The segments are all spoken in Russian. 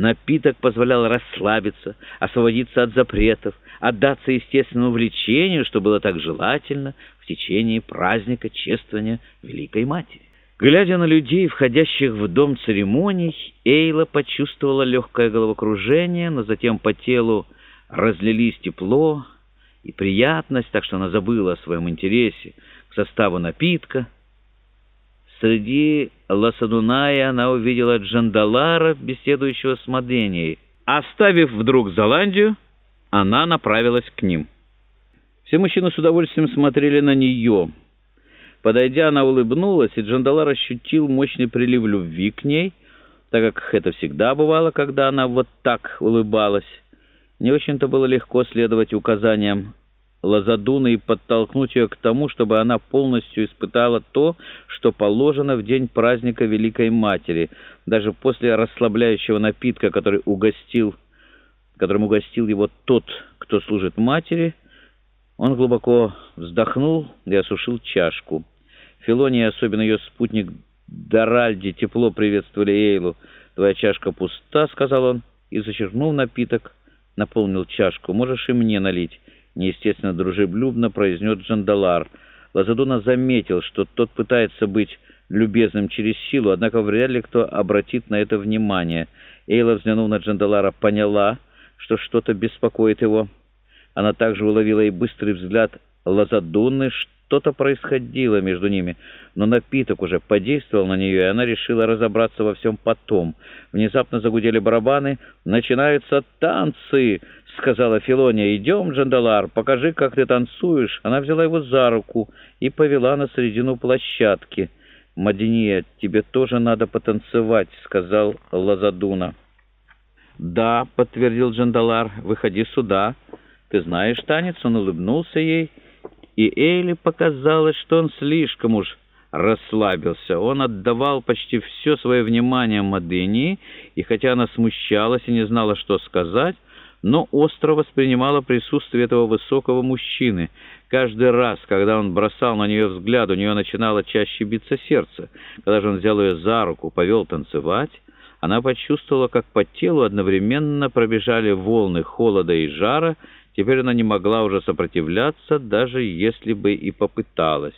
Напиток позволял расслабиться, освободиться от запретов, отдаться естественному влечению, что было так желательно в течение праздника чествования Великой Матери. Глядя на людей, входящих в дом церемоний, Эйла почувствовала легкое головокружение, но затем по телу разлились тепло и приятность, так что она забыла о своем интересе к составу напитка. Среди Ласадуная она увидела Джандалара, беседующего с Маденией. Оставив вдруг Золандию, она направилась к ним. Все мужчины с удовольствием смотрели на нее. Подойдя, она улыбнулась, и Джандалар ощутил мощный прилив любви к ней, так как это всегда бывало, когда она вот так улыбалась. Не очень-то было легко следовать указаниям Лазадуна и подтолкнуть ее к тому, чтобы она полностью испытала то, что положено в день праздника Великой Матери. Даже после расслабляющего напитка, который угостил, которым угостил его тот, кто служит матери, он глубоко вздохнул и осушил чашку. Филония, особенно ее спутник Доральди, тепло приветствовали Эйлу. «Твоя чашка пуста», — сказал он, и, зачерпнув напиток, наполнил чашку. «Можешь и мне налить» неестественно дружелюбно произнес Джандалар. Лазадуна заметил, что тот пытается быть любезным через силу, однако вряд ли кто обратит на это внимание. Эйла, взглянув на Джандалара, поняла, что что-то беспокоит его. Она также уловила и быстрый взгляд Лазадуны, что-то происходило между ними, но напиток уже подействовал на нее, и она решила разобраться во всем потом. Внезапно загудели барабаны. «Начинаются танцы!» — сказала Филония. «Идем, Джандалар, покажи, как ты танцуешь». Она взяла его за руку и повела на середину площадки. «Мадиния, тебе тоже надо потанцевать», — сказал Лазадуна. «Да», — подтвердил Джандалар, — «выходи сюда». «Ты знаешь танец?» — он улыбнулся ей и Эйли показалось, что он слишком уж расслабился. Он отдавал почти все свое внимание Мадыни, и хотя она смущалась и не знала, что сказать, но остро воспринимала присутствие этого высокого мужчины. Каждый раз, когда он бросал на нее взгляд, у нее начинало чаще биться сердце. Когда же он взял ее за руку, повел танцевать, она почувствовала, как по телу одновременно пробежали волны холода и жара, Теперь она не могла уже сопротивляться, даже если бы и попыталась.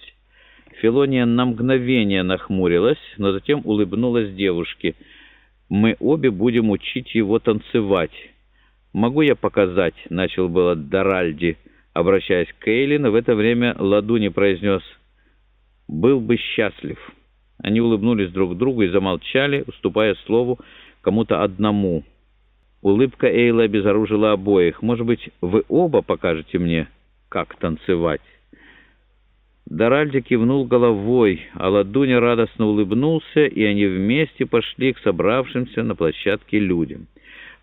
Филония на мгновение нахмурилась, но затем улыбнулась девушке. «Мы обе будем учить его танцевать. Могу я показать?» — начал было Доральди, обращаясь к Кейли, но в это время Ладуни произнес «Был бы счастлив». Они улыбнулись друг другу и замолчали, уступая слову кому-то одному — Улыбка Эйла обезоружила обоих. «Может быть, вы оба покажете мне, как танцевать?» Доральди кивнул головой, а Ладуня радостно улыбнулся, и они вместе пошли к собравшимся на площадке людям.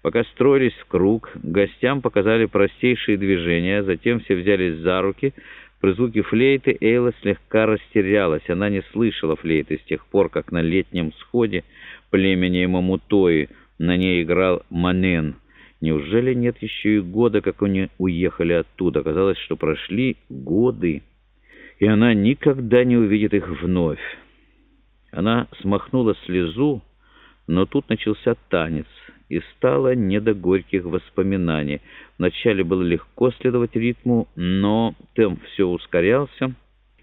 Пока строились в круг, гостям показали простейшие движения, затем все взялись за руки. При звуке флейты Эйла слегка растерялась. Она не слышала флейты с тех пор, как на летнем сходе племени Мамутои на ней играл Манен. Неужели нет еще и года, как они уехали оттуда? Казалось, что прошли годы, и она никогда не увидит их вновь. Она смахнула слезу, но тут начался танец, и стало не до горьких воспоминаний. Вначале было легко следовать ритму, но темп все ускорялся,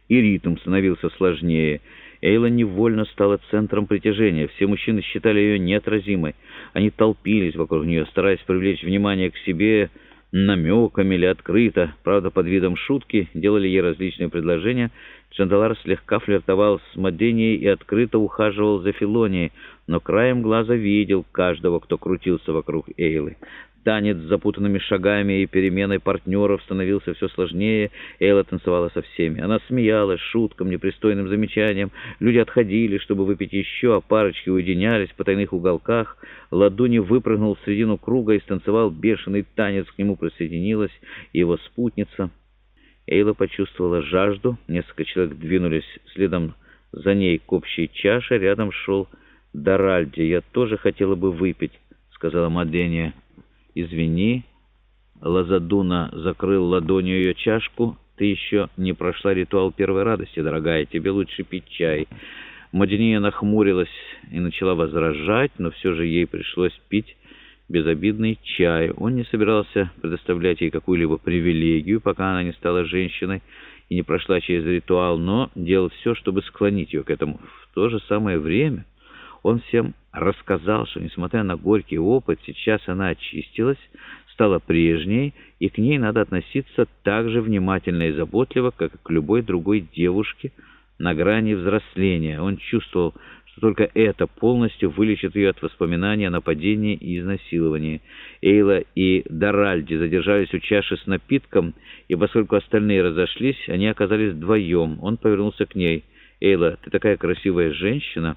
и ритм становился сложнее — Эйла невольно стала центром притяжения. Все мужчины считали ее неотразимой. Они толпились вокруг нее, стараясь привлечь внимание к себе намеками или открыто. Правда, под видом шутки делали ей различные предложения. Чандалар слегка флиртовал с Маденией и открыто ухаживал за Филонией, но краем глаза видел каждого, кто крутился вокруг Эйлы. Танец с запутанными шагами и переменой партнеров становился все сложнее. Эйла танцевала со всеми. Она смеялась шуткам, непристойным замечаниям. Люди отходили, чтобы выпить еще, а парочки уединялись в потайных уголках. Ладуни выпрыгнул в середину круга и станцевал бешеный танец. К нему присоединилась его спутница. Эйла почувствовала жажду. Несколько человек двинулись следом за ней к общей чаше. Рядом шел Доральди. «Я тоже хотела бы выпить», — сказала Мадения. «Извини». Лазадуна закрыл ладонью ее чашку. «Ты еще не прошла ритуал первой радости, дорогая. Тебе лучше пить чай». Мадиния нахмурилась и начала возражать, но все же ей пришлось пить безобидный чай. Он не собирался предоставлять ей какую-либо привилегию, пока она не стала женщиной и не прошла через ритуал, но делал все, чтобы склонить ее к этому. В то же самое время он всем рассказал, что, несмотря на горький опыт, сейчас она очистилась, стала прежней, и к ней надо относиться так же внимательно и заботливо, как и к любой другой девушке на грани взросления. Он чувствовал, что только это полностью вылечит ее от воспоминаний о нападении и изнасиловании. Эйла и Доральди задержались у чаши с напитком, и поскольку остальные разошлись, они оказались вдвоем. Он повернулся к ней. «Эйла, ты такая красивая женщина!»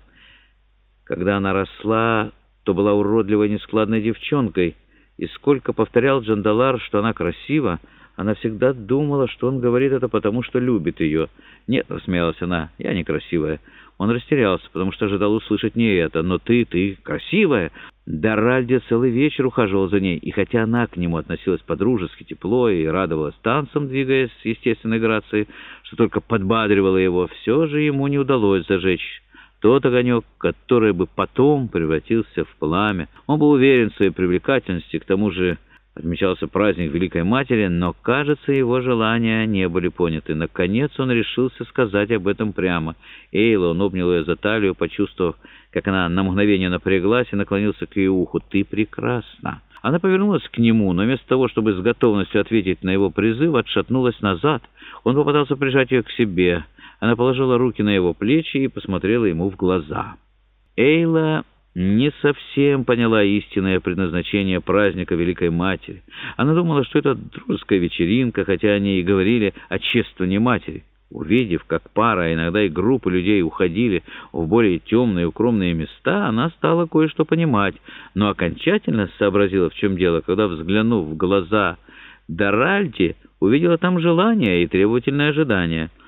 Когда она росла, то была уродливой нескладной девчонкой, и сколько повторял Джандалар, что она красива, она всегда думала, что он говорит это потому, что любит ее. «Нет», — рассмеялась она, — «я некрасивая». Он растерялся, потому что ожидал услышать не это. «Но ты, ты красивая!» Доральди целый вечер ухаживал за ней, и хотя она к нему относилась подружески, тепло и радовалась танцам, двигаясь с естественной грацией, что только подбадривало его, все же ему не удалось зажечь тот огонек, который бы потом превратился в пламя. Он был уверен в своей привлекательности, к тому же отмечался праздник Великой Матери, но, кажется, его желания не были поняты. Наконец он решился сказать об этом прямо. Эйла, он обнял ее за талию, почувствовав, как она на мгновение напряглась и наклонился к ее уху. «Ты прекрасна!» Она повернулась к нему, но вместо того, чтобы с готовностью ответить на его призыв, отшатнулась назад. Он попытался прижать ее к себе. Она положила руки на его плечи и посмотрела ему в глаза. Эйла не совсем поняла истинное предназначение праздника Великой Матери. Она думала, что это дружеская вечеринка, хотя они и говорили о чествовании матери. Увидев, как пара, а иногда и группы людей уходили в более темные укромные места, она стала кое-что понимать, но окончательно сообразила, в чем дело, когда, взглянув в глаза Доральди, увидела там желание и требовательное ожидание —